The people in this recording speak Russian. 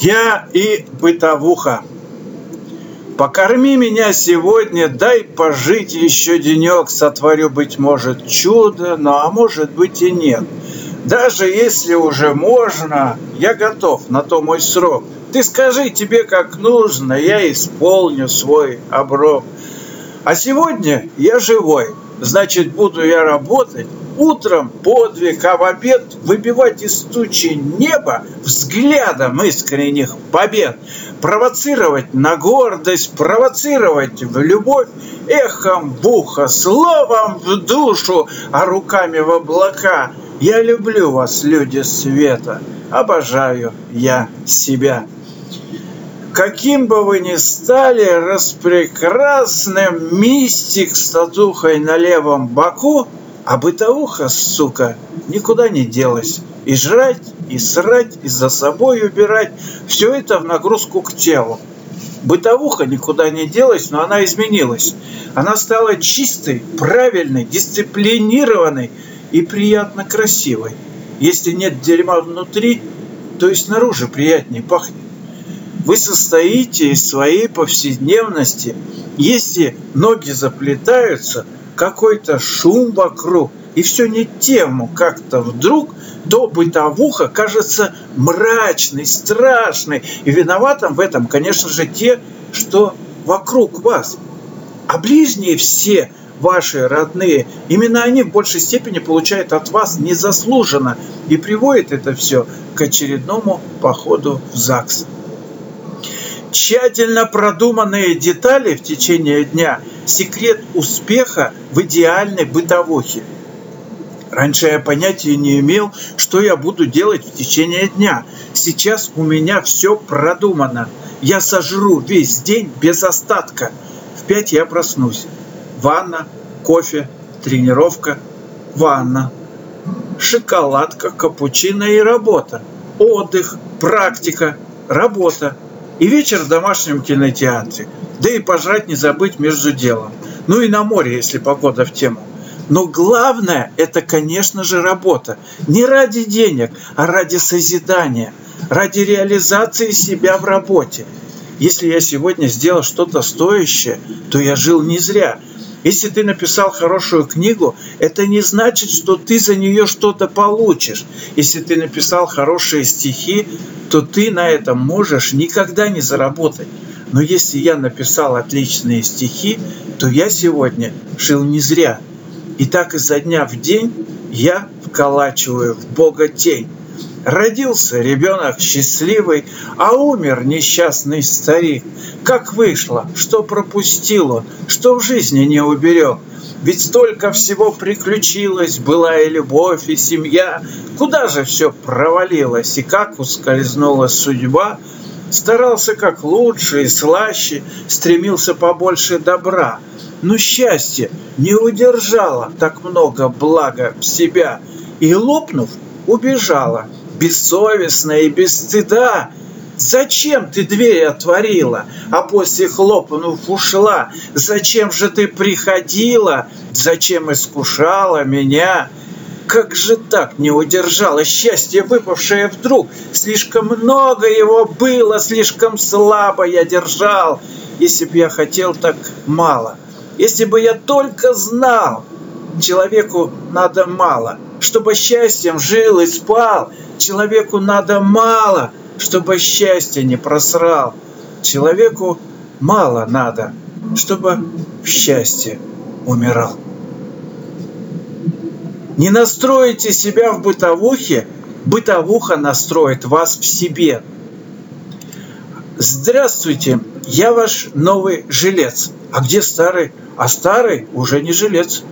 Я и бытовуха. Покорми меня сегодня, дай пожить еще денек, сотворю, быть может, чудо, но а может быть и нет. Даже если уже можно, я готов на то мой срок. Ты скажи тебе, как нужно, я исполню свой оброк. А сегодня я живой, значит, буду я работать утром подвиг, а в обед выбивать из тучи неба взглядом искренних побед, провоцировать на гордость, провоцировать в любовь, эхом в ухо, словом в душу, а руками в облака. Я люблю вас, люди света, обожаю я себя. Каким бы вы ни стали распрекрасным, мистик с татухой на левом боку, а бытовуха, сука, никуда не делась. И жрать, и срать, и за собой убирать – все это в нагрузку к телу. Бытовуха никуда не делась, но она изменилась. Она стала чистой, правильной, дисциплинированной и приятно красивой. Если нет дерьма внутри, то и снаружи приятнее пахнет. Вы состоите из своей повседневности. Если ноги заплетаются, какой-то шум вокруг, и все не тему как-то вдруг, то бытовуха кажется мрачной, страшной. И виноватым в этом, конечно же, те, что вокруг вас. А ближние все ваши родные, именно они в большей степени получают от вас незаслуженно. И приводит это все к очередному походу в ЗАГС. Тщательно продуманные детали в течение дня – секрет успеха в идеальной бытовухе. Раньше я понятия не имел, что я буду делать в течение дня. Сейчас у меня все продумано. Я сожру весь день без остатка. В пять я проснусь. Ванна, кофе, тренировка, ванна. Шоколадка, капучино и работа. Отдых, практика, работа – и вечер в домашнем кинотеатре. Да и пожрать не забыть между делом. Ну и на море, если погода в тему. Но главное – это, конечно же, работа. Не ради денег, а ради созидания, ради реализации себя в работе. Если я сегодня сделал что-то стоящее, то я жил не зря. Если ты написал хорошую книгу, это не значит, что ты за нее что-то получишь. Если ты написал хорошие стихи, то ты на этом можешь никогда не заработать. Но если я написал отличные стихи, то я сегодня жил не зря. И так изо дня в день я вколачиваю в Бога тень. Родился ребенок счастливый, а умер несчастный старик. Как вышло, что пропустил он, что в жизни не уберег. Ведь столько всего приключилось, была и любовь, и семья. Куда же все провалилось, и как ускользнула судьба? Старался как лучше и слаще, стремился побольше добра. Но счастье не удержало так много блага в себя, и, лопнув, убежала – бессовестно и без стыда. Зачем ты дверь отворила, а после хлопнув ушла? Зачем же ты приходила? Зачем искушала меня? Как же так не удержала счастье, выпавшее вдруг? Слишком много его было, слишком слабо я держал. Если б я хотел так мало, если бы я только знал, человеку надо мало, чтобы счастьем жил и спал, Человеку надо мало, чтобы счастье не просрал. Человеку мало надо, чтобы в счастье умирал. Не настройте себя в бытовухе, бытовуха настроит вас в себе. Здравствуйте, я ваш новый жилец. А где старый? А старый уже не жилец.